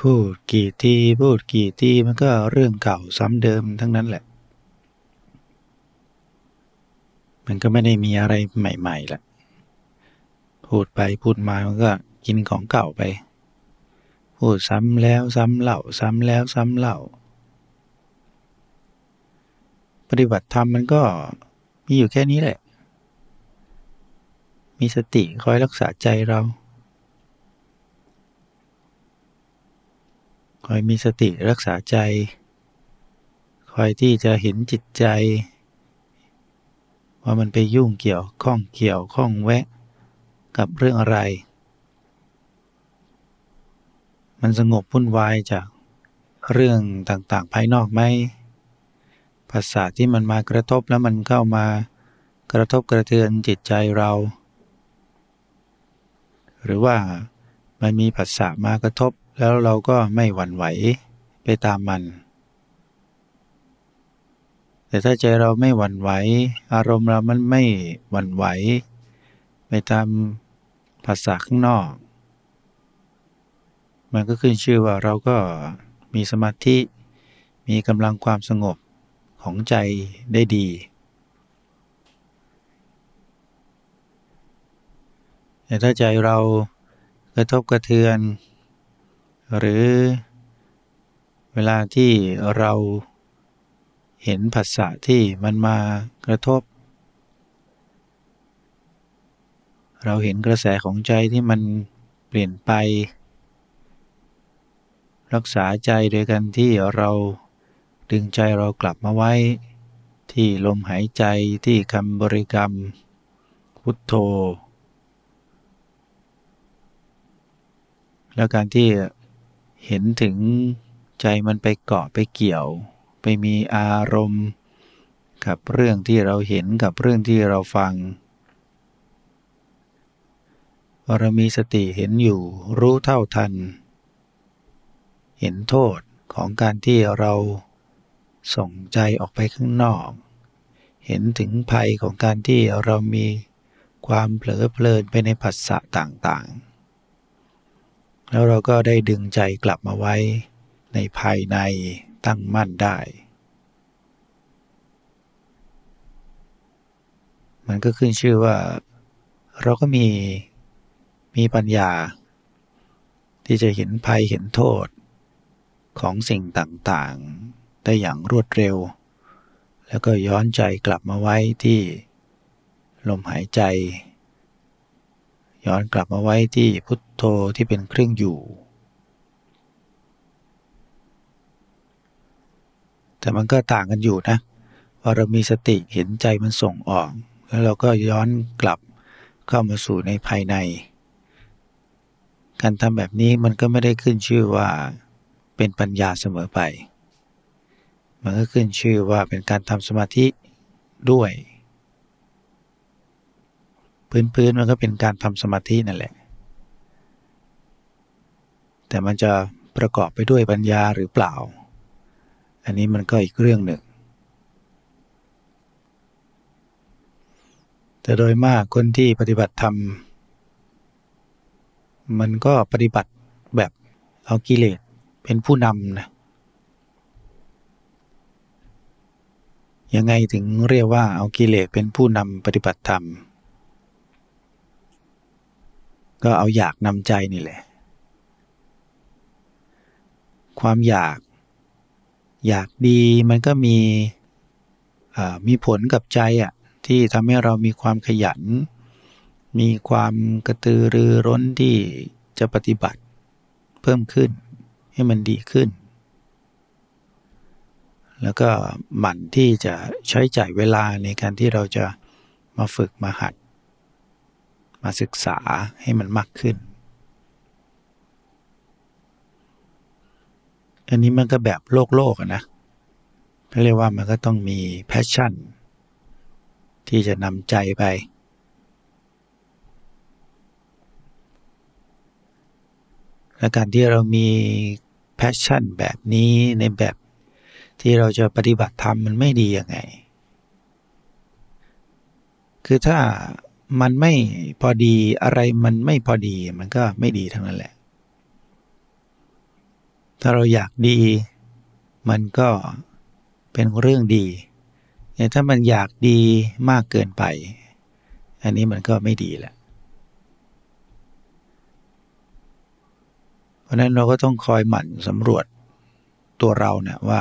พูดกี่ทีพูดกี่ทีมันก็เรื่องเก่าซ้ำเดิมทั้งนั้นแหละ มันก็ไม่ได้มีอะไรใหม่ๆละพูดไปพูดมามันก็กินของเก่าไป พูดซ้ำแล้วซ้ำเล่าซ้ำแล้วซ้ำเล่า ปฏิบัติธรรมมันก็มีอยู่แค่นี้แหละ มีสติคอยรักษาใจเรา คอยมีสติรักษาใจ คอยที่จะเห็นจิตใจ ว่ามันไปยุ่งเกี่ยวข้องเกี่ยวข้องแวะกับเรื่องอะไร มันสงบวุ่นวายจากเรื่องต่างๆ ภายนอกไหมภาษาที่มันมากระทบแล้วมันเข้ามากระทบกระเทือนจิตใจเรา หรือว่ามันมีภาษามากระทบ แล้วเราก็ไม่หวั่นไหวไปตามมัน แต่ถ้าใจเราไม่หวั่นไหว อารมณ์เรามันไม่หวั่นไหว ไปตามภาษาข้างนอก มันก็ขึ้นชื่อว่าเราก็มีสมาธิ มีกำลังความสงบของใจได้ดีแต่ถ้าใจเรากระทบกระเทือน หรือเวลาที่เราเห็นผัสสะที่มันมากระทบ เราเห็นกระแสของใจที่มันเปลี่ยนไป รักษาใจโดยกันที่เราดึงใจเรากลับมาไว้ ที่ลมหายใจที่คำบริกรรม พุทโธ แล้วการที่ เห็นถึงใจมันไปเกาะไปเกี่ยว ไปมีอารมณ์ กับเรื่องที่เราเห็นกับเรื่องที่เราฟังเรามีสติเห็นอยู่รู้เท่าทัน เห็นโทษของการที่เราส่งใจออกไปข้างนอก เห็นถึงภัยของการที่เรามีความเผลอเพลินไปในผัสสะต่างๆ แล้วเราก็ได้ดึงใจกลับมาไว้ในภายในตั้งมั่นได้ มันก็ขึ้นชื่อว่า เราก็มีมีปัญญา ที่จะเห็นภัยเห็นโทษของสิ่งต่างๆ ได้อย่างรวดเร็ว แล้วก็ย้อนใจกลับมาไว้ที่ลมหายใจ ย้อนกลับมาไว้ที่พุทโธที่เป็นเครื่องอยู่ แต่มันก็ต่างกันอยู่นะว่าเรามีสติเห็นใจมันส่งออก แล้วเราก็ย้อนกลับเข้ามาสู่ในภายใน การทำแบบนี้มันก็ไม่ได้ขึ้นชื่อว่าเป็นปัญญาเสมอไป มันก็ขึ้นชื่อว่าเป็นการทำสมาธิด้วย พื้นๆมันก็เป็นการทำสมาธินั่นแหละ แต่มันจะประกอบไปด้วยปัญญาหรือเปล่า อันนี้มันก็อีกเรื่องหนึ่ง แต่โดยมากคนที่ปฏิบัติธรรมมันก็ปฏิบัติแบบเอากิเลสเป็นผู้นำนะยังไงถึงเรียกว่าเอากิเลสเป็นผู้นำปฏิบัติธรรม ก็เอาอยากนำใจนี่แหละ ความอยาก อยากดีมันก็มีมีผลกับใจอะที่ทำให้เรามีความขยัน มีความกระตือรือร้นที่จะปฏิบัติเพิ่มขึ้น ให้มันดีขึ้น แล้วก็หมั่นที่จะใช้จ่ายเวลาในการที่เราจะมาฝึกมาหัด มาศึกษาให้มันมากขึ้น อันนี้มันก็แบบโลกโลกนะเขาเรียกว่ามันก็ต้องมี passion ที่จะนำใจไป และการที่เรามี passion แบบนี้ในแบบที่เราจะปฏิบัติธรรมมันไม่ดียังไง คือถ้า มันไม่พอดีอะไรมันไม่พอดีมันก็ไม่ดีทั้งนั้นแหละ ถ้าเราอยากดี มันก็เป็นเรื่องดีแต่ถ้ามันอยากดีมากเกินไป อันนี้มันก็ไม่ดีแหละ เพราะนั้นเราก็ต้องคอยหมั่นสำรวจตัวเราเนี่ยว่า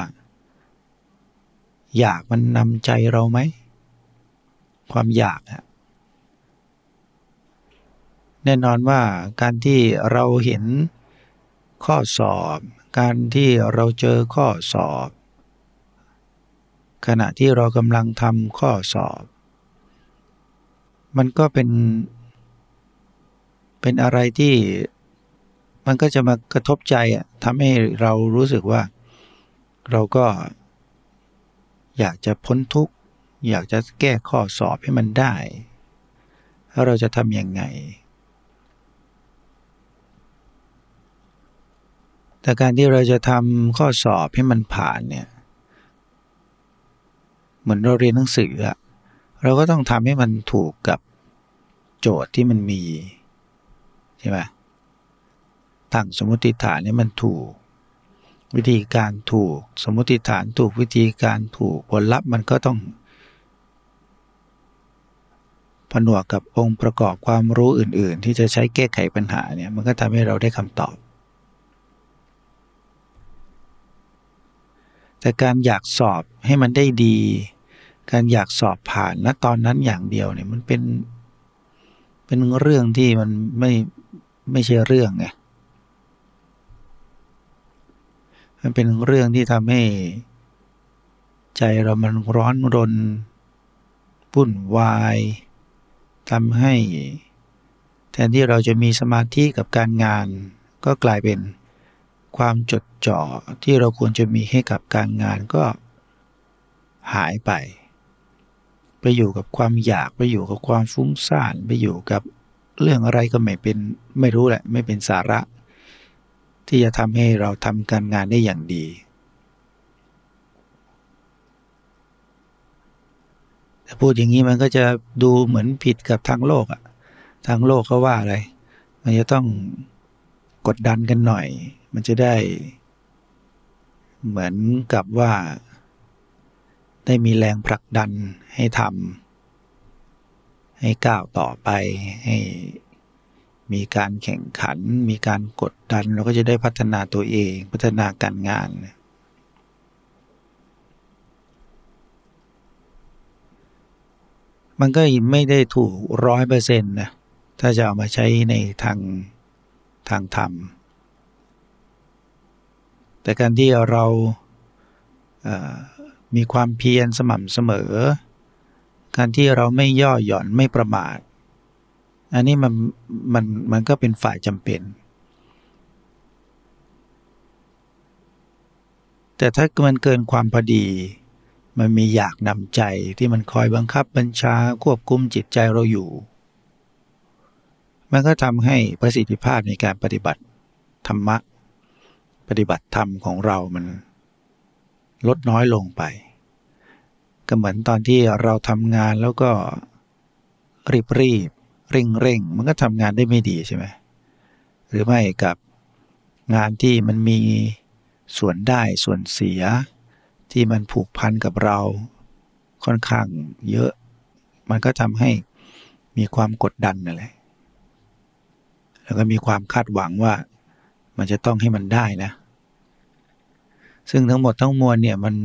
อยากมันนำใจเราไหม ความอยากอะ แน่นอนว่าการที่เราเห็นข้อสอบ การที่เราเจอข้อสอบ ขณะที่เรากำลังทำข้อสอบ มันก็เป็น เป็นอะไรที่มันก็จะมากระทบใจทำให้เรารู้สึกว่า เราก็ อยากจะพ้นทุกข์ อยากจะแก้ข้อสอบให้มันได้แล้วเราจะทำยังไง แต่การที่เราจะทำข้อสอบให้มันผ่านเนี่ย เหมือนเราเรียนหนังสืออะเราก็ต้องทำให้มันถูกกับโจทย์ที่มันมี ใช่ไหมตั้งสมมติฐานนี่มันถูก วิธีการถูก สมมติฐานถูกวิธีการถูกผลลัพธ์มันก็ต้อง ผนวกกับองค์ประกอบความรู้อื่น ๆ ที่จะใช้แก้ไขปัญหาเนี่ย มันก็ทำให้เราได้คำตอบ แต่การอยากสอบให้มันได้ดี การอยากสอบผ่านณตอนนั้นอย่างเดียวเนี่ยมันเป็น เป็นเรื่องที่มันไม่ไม่ใช่เรื่องไงมันเป็นเรื่องที่ทำให้ใจเรามันร้อนรนปุ่นวายทำให้ แทนที่เราจะมีสมาธิกับการงาน ก็กลายเป็น ความจดจ่อที่เราควรจะมีให้กับการงานก็หายไป ไปอยู่กับความอยากไปอยู่กับความฟุ้งซ่านไปอยู่กับเรื่องอะไรก็ไม่เป็นไม่รู้แหละไม่เป็นสาระ ที่จะทำให้เราทำการงานได้อย่างดี แต่พูดอย่างนี้มันก็จะดูเหมือนผิดกับทางโลกอะทางโลกเขาว่าอะไร มันจะต้องกดดันกันหน่อย มันจะได้ เหมือนกับว่า ได้มีแรงผลักดันให้ทำให้ก้าวต่อไปให้มีการแข่งขัน มีการกดดันเราก็จะได้พัฒนาตัวเองพัฒนาการงาน มันก็ไม่ได้ถูกร้อยเปอร์เซ็นต์นะถ้าจะเอามาใช้ในทางทางธรรม แต่การที่เรามีความเพียรสม่ำเสมอ การที่เราไม่ย่อหย่อนไม่ประมาท อันนี้มันมันมันก็เป็นฝ่ายจำเป็น แต่ถ้ามันเกินความพอดี มันมีอยากนำใจที่มันคอยบังคับบัญชาควบคุมจิตใจเราอยู่ มันก็ทำให้ประสิทธิภาพในการปฏิบัติธรรมะ ปฏิบัติธรรมของเรามันลดน้อยลงไป ก็เหมือนตอนที่เราทำงานแล้วก็รีบรีบเร่งเร่งมันก็ทำงานได้ไม่ดีใช่ไหมหรือไม่กับงานที่มันมีส่วนได้ส่วนเสีย ที่มันผูกพันกับเราค่อนข้างเยอะ มันก็ทำให้มีความกดดันนั่นแหละแล้วก็มีความคาดหวังว่ามันจะต้องให้มันได้นะ ซึ่งทั้งหมดทั้งมวลเนี่ยมัน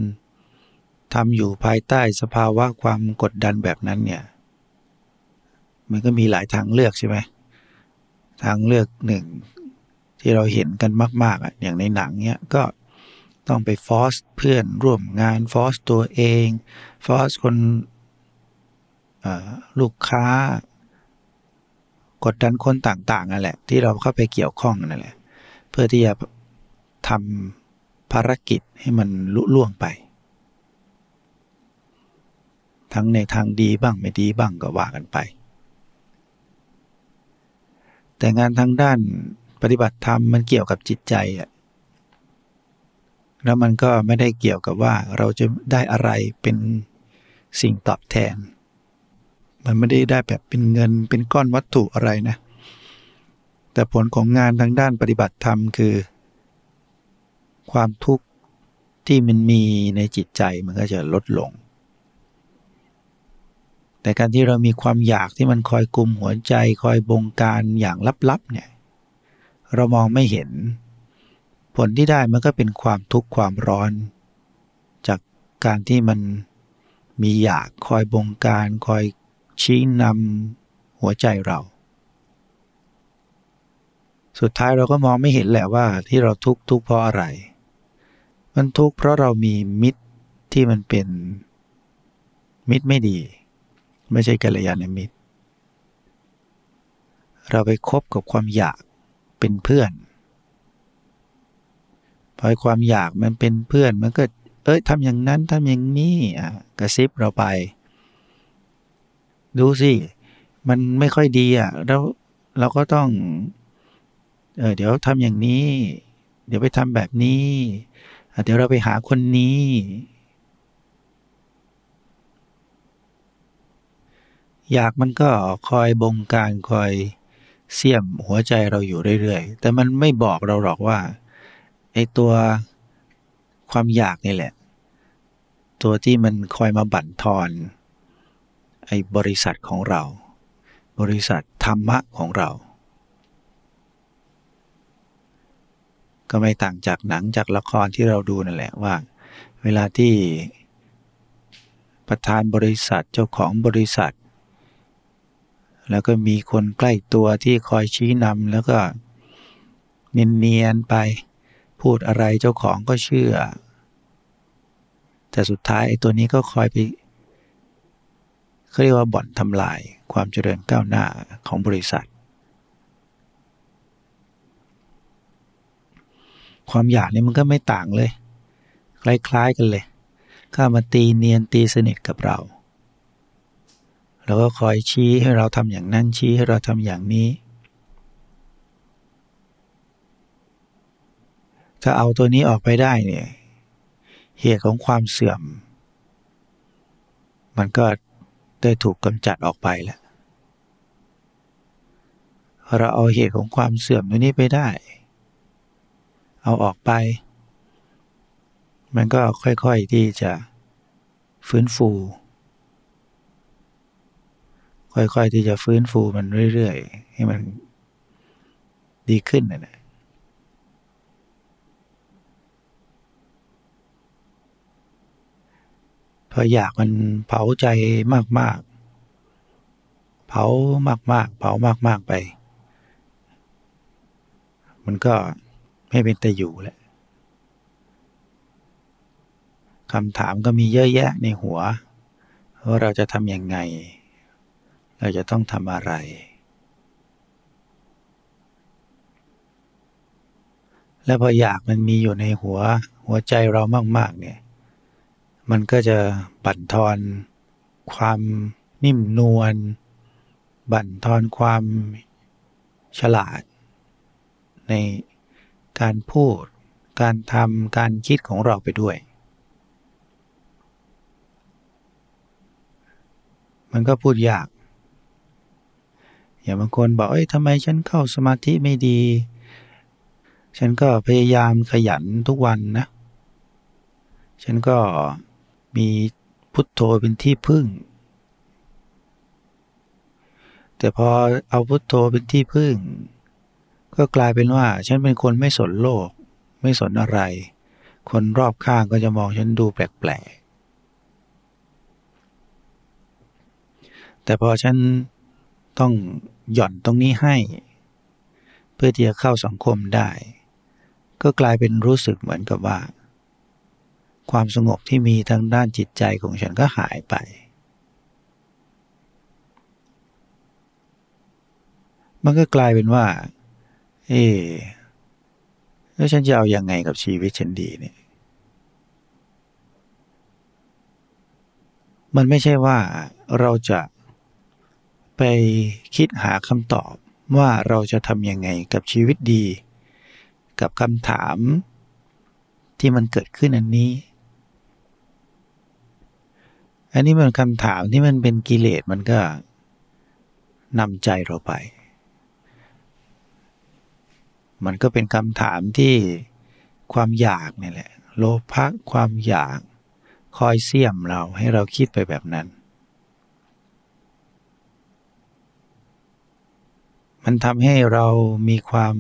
ทำอยู่ภายใต้สภาวะความกดดันแบบนั้นเนี่ย มันก็มีหลายทางเลือกใช่ไหมทางเลือกหนึ่งที่เราเห็นกันมาก ๆอะอย่างในหนังเนี้ยก็ต้องไปฟอสเพื่อนร่วมงานฟอสตัวเองฟอสคนลูกค้า กดดันคนต่างๆนั่นแหละ ที่เราเข้าไปเกี่ยวข้องนั่นแหละ เพื่อที่จะทำ ภารกิจให้มันลุล่วงไป ทั้งในทางดีบ้างไม่ดีบ้างก็ว่ากันไป แต่งานทางด้านปฏิบัติธรรมมันเกี่ยวกับจิตใจอะแล้วมันก็ไม่ได้เกี่ยวกับว่าเราจะได้อะไรเป็นสิ่งตอบแทน มันไม่ได้ได้แบบเป็นเงินเป็นก้อนวัตถุอะไรนะ แต่ผลของงานทางด้านปฏิบัติธรรมคือ ความทุกข์ที่มันมีในจิตใจมันก็จะลดลง แต่การที่เรามีความอยากที่มันคอยกุมหัวใจคอยบงการอย่างลับๆเนี่ยเรามองไม่เห็น ผลที่ได้มันก็เป็นความทุกข์ความร้อน จากการที่มันมีอยากคอยบงการคอยชี้นำหัวใจเรา สุดท้ายเราก็มองไม่เห็นแหละว่าที่เราทุกข์ทุกข์เพราะอะไร มันทุกข์เพราะเรามีมิตรที่มันเป็นมิตรไม่ดี ไม่ใช่กัลยาณมิตร เราไปคบกับความอยากเป็นเพื่อนพอความอยากมันเป็นเพื่อนมันก็เอ้ยทำอย่างนั้นทำอย่างนี้อะกระซิบเราไป ดูสิ มันไม่ค่อยดีอะแล้วเราก็ต้อง เออเดี๋ยวทำอย่างนี้ เดี๋ยวไปทำแบบนี้ เดี๋ยวเราไปหาคนนี้ อยากมันก็คอยบงการคอยเสียมหัวใจเราอยู่เรื่อยๆ แต่มันไม่บอกเราหรอกว่าไอ้ตัวความอยากนี่แหละ ตัวที่มันคอยมาบั่นทอนไอ้บริษัทของเรา บริษัทธรรมะของเรา ก็ไม่ต่างจากหนังจากละครที่เราดูนั่นแหละว่า เวลาที่ประธานบริษัทเจ้าของบริษัท แล้วก็มีคนใกล้ตัวที่คอยชี้นำแล้วก็เนียนๆไปพูดอะไรเจ้าของก็เชื่อ แต่สุดท้ายไอ้ตัวนี้ก็คอยไปเขาเรียกว่าบ่อนทำลายความเจริญก้าวหน้าของบริษัท ความอยากนี่มันก็ไม่ต่างเลย คล้าย ๆกันเลยข้ามาตีเนียนตีสนิทกับเราแล้วก็คอยชี้ให้เราทำอย่างนั้นชี้ให้เราทำอย่างนี้ ถ้าเอาตัวนี้ออกไปได้เนี่ยเหตุของความเสื่อม มันก็ได้ถูกกำจัดออกไปแล้วเราเอาเหตุของความเสื่อมตัวนี้ไปได้ เอาออกไป มันก็ค่อยๆที่จะฟื้นฟู ค่อยๆที่จะฟื้นฟูมันเรื่อยๆ ให้มันดีขึ้นนะพออยากมันเผาใจมากๆ เผามากๆ เผามากๆไป มันก็ ไม่เป็นแต่อยู่แหละคำถามก็มีเยอะแยะในหัว ว่าเราจะทำยังไง เราจะต้องทำอะไร และพออยากมันมีอยู่ในหัวหัวใจเรามาก ๆ เนี่ย มันก็จะบั่นทอน ความนิ่มนวล บั่นทอนความฉลาดใน การพูด การทำการคิดของเราไปด้วย มันก็พูดยาก อย่างบางคนบอกเอ้ยทำไมฉันเข้าสมาธิไม่ดี ฉันก็พยายามขยันทุกวันนะ ฉันก็มีพุทโธเป็นที่พึ่ง แต่พอเอาพุทโธเป็นที่พึ่ง ก็กลายเป็นว่า ฉันเป็นคนไม่สนโลก ไม่สนอะไร คนรอบข้างก็จะมองฉันดูแปลกๆ แต่พอฉันต้องหย่อนตรงนี้ให้ เพื่อที่จะเข้าสังคมได้ ก็กลายเป็นรู้สึกเหมือนกับว่า ความสงบที่มีทางด้านจิตใจของฉันก็หายไป มันก็กลายเป็นว่า เอ๊แล้วฉันจะเอาอยัางไงกับชีวิตฉันดีเนี่ย มันไม่ใช่ว่าเราจะไปคิดหาคำตอบว่าเราจะทำยังไงกับชีวิตดี กับคำถามที่มันเกิดขึ้นอันนี้ อันนี้มันคำถามที่มันเป็นกิเลสมันก็นำใจเราไป มันก็เป็นคำถามที่ความอยากนี่แหละ โลภะความอยาก คอยเสี่ยมเราให้เราคิดไปแบบนั้น มันทำให้เรามีความ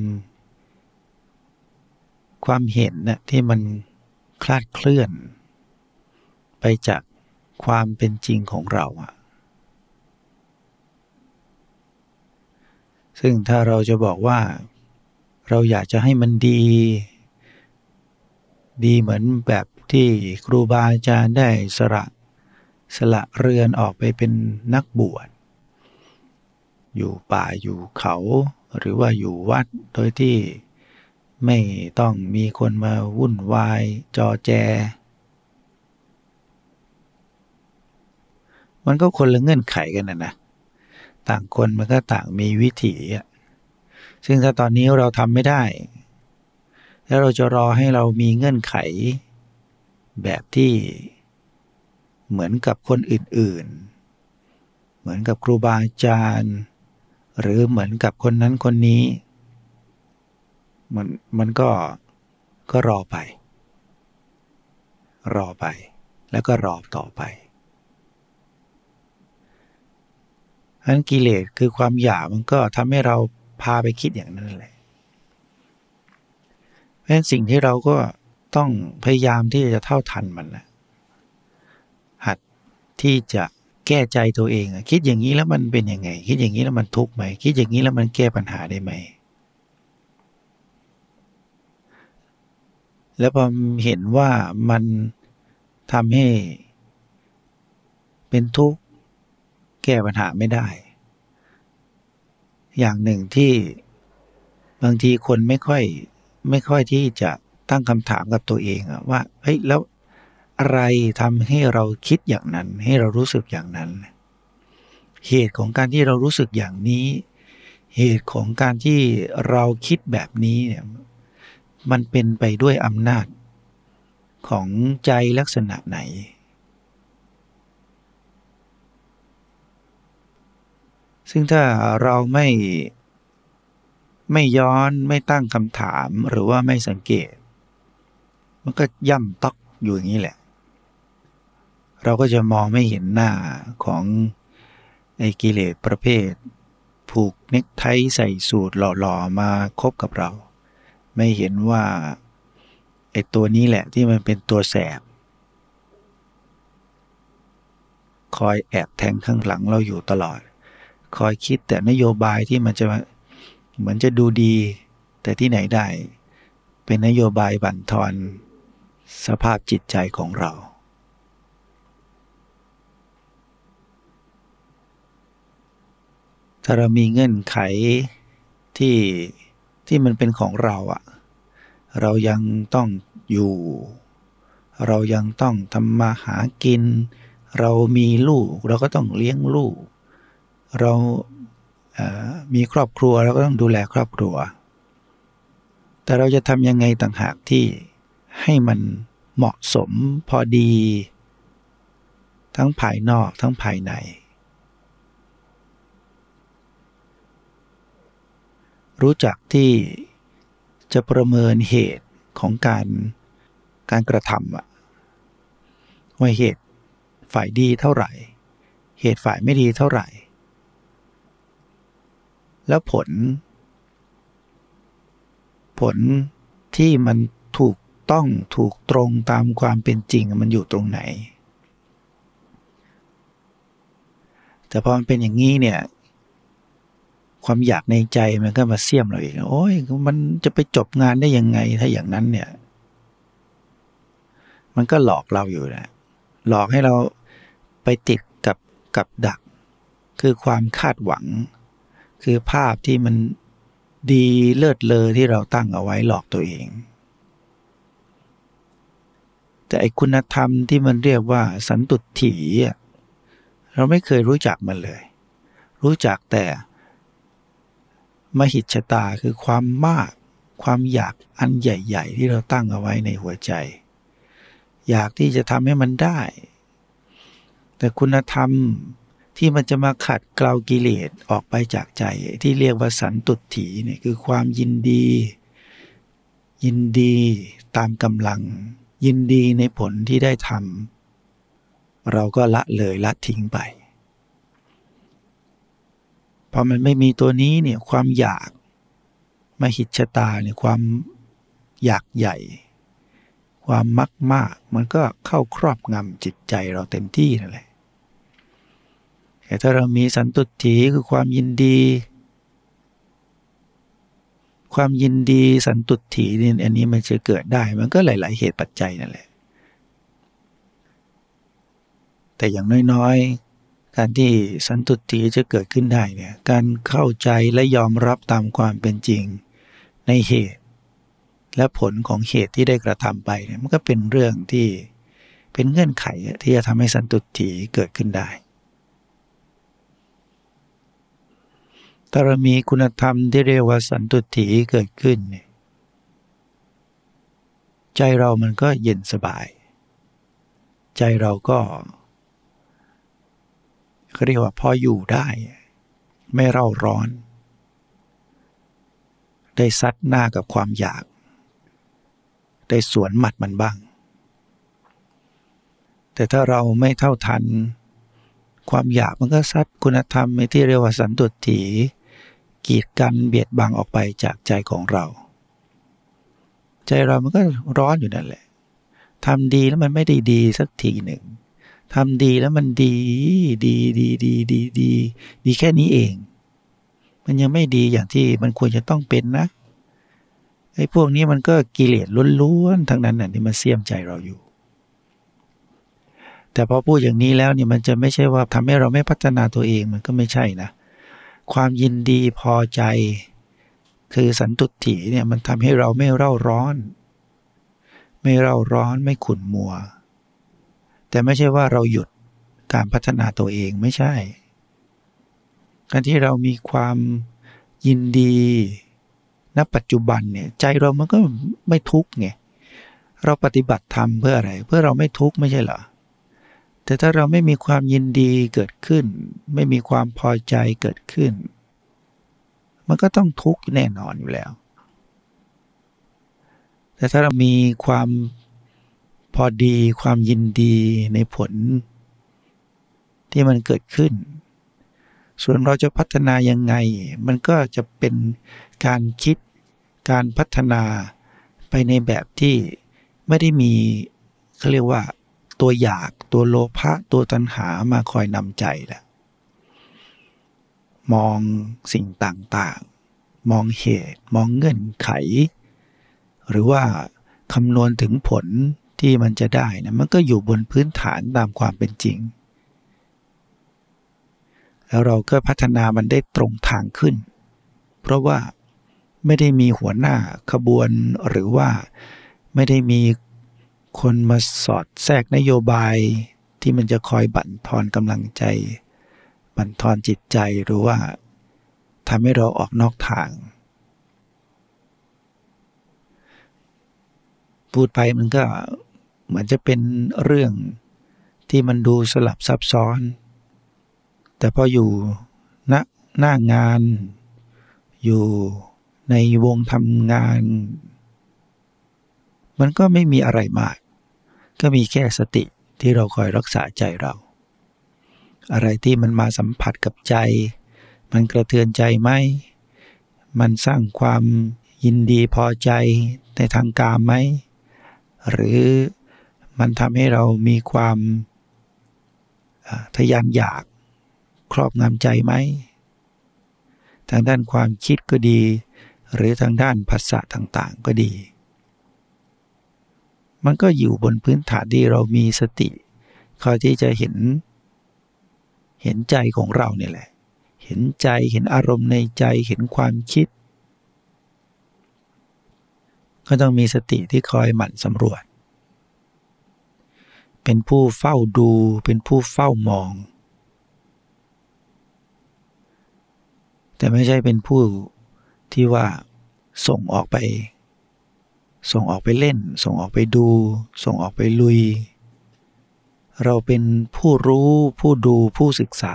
ความเห็นนะที่มันคลาดเคลื่อน ไปจากความเป็นจริงของเราอะซึ่งถ้าเราจะบอกว่า เราอยากจะให้มันดี ดีเหมือนแบบที่ครูบาอาจารย์ได้สละสละเรือนออกไปเป็นนักบวช อยู่ป่าอยู่เขา หรือว่าอยู่วัดโดยที่ไม่ต้องมีคนมาวุ่นวายจอแจ มันก็คนละเงื่อนไขกันนะนะ ต่างคนมันก็ต่างมีวิถีอะ ซึ่งถ้าตอนนี้เราทำไม่ได้ แล้วเราจะรอให้เรามีเงื่อนไข แบบที่เหมือนกับคนอื่นๆ เหมือนกับครูบาอาจารย์ หรือเหมือนกับคนนั้นคนนี้ มันมันก็ก็รอไป รอไปแล้วก็รอต่อไปอันกิเลสคือความอยากมันก็ทำให้เรา พาไปคิดอย่างนั้นแหละเพราะฉะนั้นสิ่งที่เราก็ต้องพยายามที่จะเท่าทันมันนะหัดที่จะแก้ใจตัวเอง คิดอย่างนี้แล้วมันเป็นยังไง คิดอย่างนี้แล้วมันทุกข์ไหม คิดอย่างนี้แล้วมันแก้ปัญหาได้ไหม แล้วพอเห็นว่ามันทำให้เป็นทุกข์แก้ปัญหาไม่ได้ อย่างหนึ่งที่บางทีคนไม่ค่อยไม่ค่อยที่จะตั้งคำถามกับตัวเองว่าเฮ้ยแล้วอะไรทำให้เราคิดอย่างนั้น ให้เรารู้สึกอย่างนั้น เหตุของการที่เรารู้สึกอย่างนี้ เหตุของการที่เราคิดแบบนี้เนี่ยมันเป็นไปด้วยอำนาจของใจลักษณะไหน ซึ่งถ้าเราไม่ไม่ย้อนไม่ตั้งคำถามหรือว่าไม่สังเกต มันก็ย่ำตอกอยู่อย่างนี้แหละ เราก็จะมองไม่เห็นหน้าของไอ้กิเลสประเภท ผูกเน็กไทใส่สูตรหล่อๆมาคบกับเรา ไม่เห็นว่าไอ้ตัวนี้แหละที่มันเป็นตัวแสบ คอยแอบแทงข้างหลังเราอยู่ตลอด คอยคิดแต่นโยบายที่มันจะเหมือนจะดูดี แต่ที่ไหนได้ เป็นนโยบายบั่นทอน สภาพจิตใจของเรา ถ้าเรามีเงื่อนไขที่ที่มันเป็นของเราอะเรายังต้องอยู่ เรายังต้องทำมาหากิน เรามีลูก เราก็ต้องเลี้ยงลูก เรามีครอบครัวเราก็ต้องดูแลครอบครัว แต่เราจะทำยังไงต่างหากที่ให้มันเหมาะสมพอดี ทั้งภายนอกทั้งภายใน รู้จักที่จะประเมินเหตุของการการกระทำอะว่าเหตุฝ่ายดีเท่าไหร่ เหตุฝ่ายไม่ดีเท่าไหร่ แล้วผล ผลที่มันถูกต้องถูกตรงตามความเป็นจริงมันอยู่ตรงไหน แต่พอมันเป็นอย่างนี้เนี่ย ความอยากในใจมันก็มาเสี่ยมเราอีกโอ้ยมันจะไปจบงานได้ยังไงถ้าอย่างนั้นเนี่ย มันก็หลอกเราอยู่นะหลอกให้เราไปติดกับกับดัก คือความคาดหวัง คือภาพที่มันดีเลิศเลอที่เราตั้งเอาไว้หลอกตัวเอง แต่ไอคุณธรรมที่มันเรียกว่าสันตุถีเราไม่เคยรู้จักมันเลย รู้จักแต่มหิตชตาคือความมาก ความอยากอันใหญ่ ๆ ที่เราตั้งเอาไว้ในหัวใจ อยากที่จะทำให้มันได้ แต่คุณธรรม ที่มันจะมาขัดเกลากิเลสออกไปจากใจที่เรียกว่าสันตุถีเนี่ยคือความยินดี ยินดีตามกำลัง ยินดีในผลที่ได้ทำเราก็ละเลยละทิ้งไปพอมันไม่มีตัวนี้เนี่ยความอยากมาหิชะตาเนี่ยความอยากใหญ่ ความมักมากมันก็เข้าครอบงำจิตใจเราเต็มที่นั่นแหละ แต่ถ้าเรามีสันตุถีคือความยินดี ความยินดีสันตุถีนี่อันนี้มันจะเกิดได้ มันก็หลาย ๆ เหตุปัจจัยนั่นแหละ แต่อย่างน้อยๆ การที่สันตุถีจะเกิดขึ้นได้เนี่ย การเข้าใจและยอมรับตามความเป็นจริงในเหตุ และผลของเหตุที่ได้กระทำไปเนี่ยมันก็เป็นเรื่องที่เป็นเงื่อนไขที่จะทำให้สันตุถีเกิดขึ้นได้ ถ้าเรามีคุณธรรมที่เรียกว่าสันตุถีเกิดขึ้นเนี่ยใจเรามันก็เย็นสบาย ใจเราก็เขาเรียกว่าพออยู่ได้ ไม่เร่าร้อน ได้ซัดหน้ากับความอยาก ได้สวนหมัดมันบ้าง แต่ถ้าเราไม่เท่าทันความอยากมันก็ซัดคุณธรรมที่เรียกว่าสันตุถี กีดกันเบียดบังออกไปจากใจของเรา ใจเรามันก็ร้อนอยู่นั่นแหละทำดีแล้วมันไม่ได้ดีสักทีหนึ่งทำดีแล้วมันดีดีดีดีดีดีดีแค่นี้เอง มันยังไม่ดีอย่างที่มันควรจะต้องเป็นนะไอ้พวกนี้มันก็กิเลสล้วนๆทั้งนั้นน่ะที่มันเสียมใจเราอยู่ แต่พอพูดอย่างนี้แล้วเนี่ยมันจะไม่ใช่ว่าทำให้เราไม่พัฒนาตัวเองมันก็ไม่ใช่นะ ความยินดีพอใจ คือสันตุถีเนี่ยมันทำให้เราไม่เร่าร้อน ไม่เร่าร้อนไม่ขุ่นมัว แต่ไม่ใช่ว่าเราหยุดการพัฒนาตัวเองไม่ใช่ การที่เรามีความยินดีณปัจจุบันเนี่ยใจเรามันก็ไม่ทุกข์ไงเราปฏิบัติธรรมเพื่ออะไร เพื่อเราไม่ทุกข์ไม่ใช่เหรอ แต่ถ้าเราไม่มีความยินดีเกิดขึ้น ไม่มีความพอใจเกิดขึ้น มันก็ต้องทุกข์แน่นอนอยู่แล้ว แต่ถ้าเรามีความพอดีความยินดีในผล ที่มันเกิดขึ้น ส่วนเราจะพัฒนายังไง มันก็จะเป็นการคิดการพัฒนาไปในแบบที่ไม่ได้มีเขาเรียกว่า ตัวอยากตัวโลภะตัวตัณหามาคอยนำใจแหละมองสิ่งต่างๆ มองเหตุ มองเงื่อนไข หรือว่าคำนวณถึงผลที่มันจะได้นะมันก็อยู่บนพื้นฐานตามความเป็นจริง แล้วเราก็พัฒนามันได้ตรงทางขึ้น เพราะว่าไม่ได้มีหัวหน้าขบวนหรือว่าไม่ได้มี คนมาสอดแทรกนโยบายที่มันจะคอยบั่นทอนกำลังใจ บั่นทอนจิตใจหรือว่าทำให้เราออกนอกทาง พูดไปมันก็เหมือนจะเป็นเรื่องที่มันดูสลับซับซ้อน แต่พออยู่ณหน้างาน อยู่ในวงทำงาน มันก็ไม่มีอะไรมาก ก็มีแค่สติที่เราคอยรักษาใจเรา อะไรที่มันมาสัมผัสกับใจ มันกระเทือนใจไหม มันสร้างความยินดีพอใจในทางกามไหม หรือมันทำให้เรามีความทยานอยากครอบงำใจไหม ทางด้านความคิดก็ดี หรือทางด้านภาษาต่างๆก็ดี มันก็อยู่บนพื้นฐานที่เรามีสติคอยที่จะเห็น เห็นใจของเราเนี่ยแหละ เห็นใจเห็นอารมณ์ในใจเห็นความคิด ก็ต้องมีสติที่คอยหมั่นสำรวจ เป็นผู้เฝ้าดูเป็นผู้เฝ้ามอง แต่ไม่ใช่เป็นผู้ที่ว่าส่งออกไป ส่งออกไปเล่น ส่งออกไปดู ส่งออกไปลุย เราเป็นผู้รู้ผู้ดูผู้ศึกษา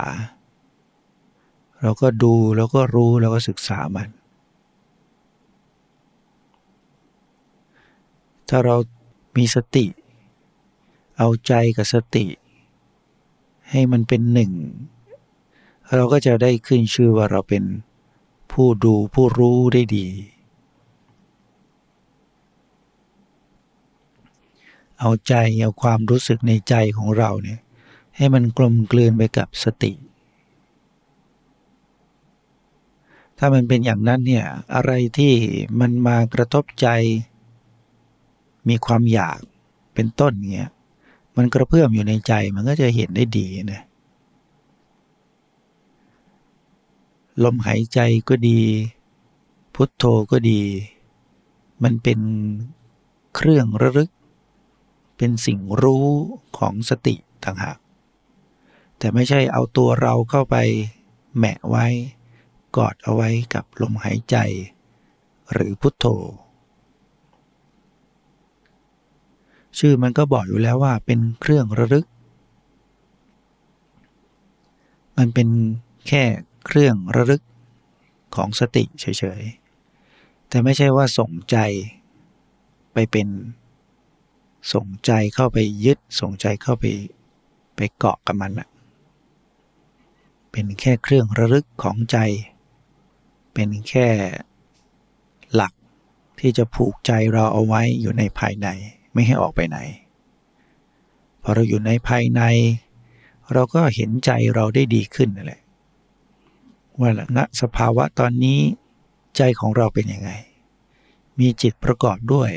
เราก็ดูแล้วก็รู้แล้วก็ศึกษามัน ถ้าเรามีสติ เอาใจกับสติ ให้มันเป็นหนึ่ง เราก็จะได้ขึ้นชื่อว่าเราเป็นผู้ดูผู้รู้ได้ดี เอาใจเอาความรู้สึกในใจของเราเนี่ยให้มันกลมกลืนไปกับสติ ถ้ามันเป็นอย่างนั้นเนี่ยอะไรที่มันมากระทบใจ มีความอยากเป็นต้นเงี้ยมันกระเพื่อมอยู่ในใจมันก็จะเห็นได้ดีนะลมหายใจก็ดี พุทโธก็ดี มันเป็นเครื่องระลึก เป็นสิ่งรู้ของสติต่างหาก แต่ไม่ใช่เอาตัวเราเข้าไปแหมะไว้ กอดเอาไว้กับลมหายใจ หรือพุทโธ ชื่อมันก็บอกอยู่แล้วว่าเป็นเครื่องระลึก มันเป็นแค่เครื่องระลึกของสติเฉยๆ แต่ไม่ใช่ว่าส่งใจไปเป็น ส่งใจเข้าไปยึด ส่งใจเข้าไปไปเกาะกับมันอะเป็นแค่เครื่องระลึกของใจ เป็นแค่หลักที่จะผูกใจเราเอาไว้อยู่ในภายในไม่ให้ออกไปไหน พอเราอยู่ในภายใน เราก็เห็นใจเราได้ดีขึ้นนั่นแหละว่าณสภาวะตอนนี้ใจของเราเป็นยังไง มีจิตประกอบด้วย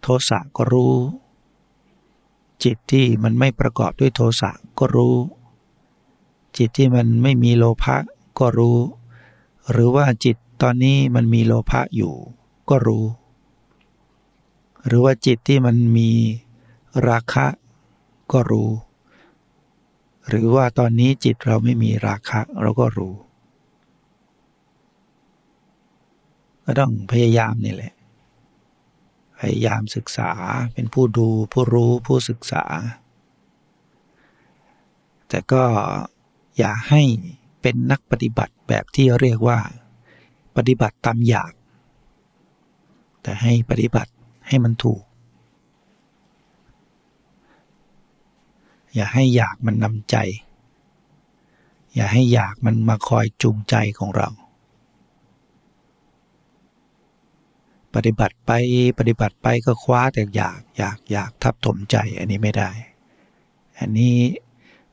โทสะก็รู้ จิตที่มันไม่ประกอบด้วยโทสะก็รู้ จิตที่มันไม่มีโลภะก็รู้ หรือว่าจิตตอนนี้มันมีโลภะอยู่ ก็รู้ หรือว่าจิตที่มันมีราคะ ก็รู้ หรือว่าตอนนี้จิตเราไม่มีราคะเราก็รู้ ก็ต้องพยายามนี่แหละ พยายามศึกษาเป็นผู้ดูผู้รู้ผู้ศึกษา แต่ก็อย่าให้เป็นนักปฏิบัติแบบที่เรียกว่า ปฏิบัติตามอยาก แต่ให้ปฏิบัติให้มันถูก อย่าให้อยากมันนำใจ อย่าให้อยากมันมาคอยจูงใจของเรา ปฏิบัติไปปฏิบัติไปก็คว้าแต่อยากอยากอยากทับถมใจอันนี้ไม่ได้ อันนี้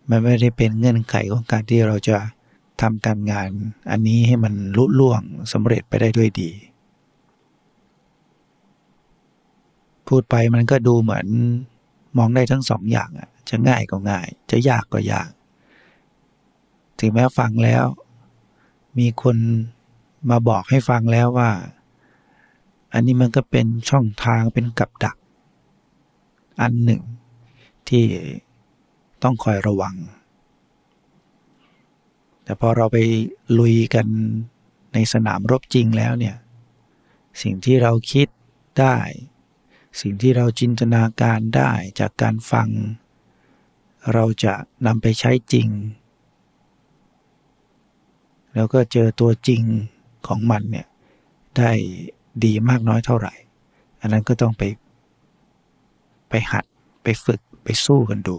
มันไม่ได้เป็นเงื่อนไขของการที่เราจะทำการงาน อันนี้ให้มันลุล่วงสำเร็จไปได้ด้วยดี พูดไปมันก็ดูเหมือนมองได้ทั้งสองอย่างอะจะง่ายก็ง่าย จะยากก็ยาก ถึงแม้ฟังแล้ว มีคนมาบอกให้ฟังแล้วว่า อันนี้มันก็เป็นช่องทางเป็นกับดัก อันหนึ่งที่ต้องคอยระวัง แต่พอเราไปลุยกันในสนามรบจริงแล้วเนี่ย สิ่งที่เราคิดได้ สิ่งที่เราจินตนาการได้จากการฟัง เราจะนำไปใช้จริง แล้วก็เจอตัวจริงของมันเนี่ยได้ ดีมากน้อยเท่าไหร่ อันนั้นก็ต้องไป ไปหัดไปฝึกไปสู้กันดู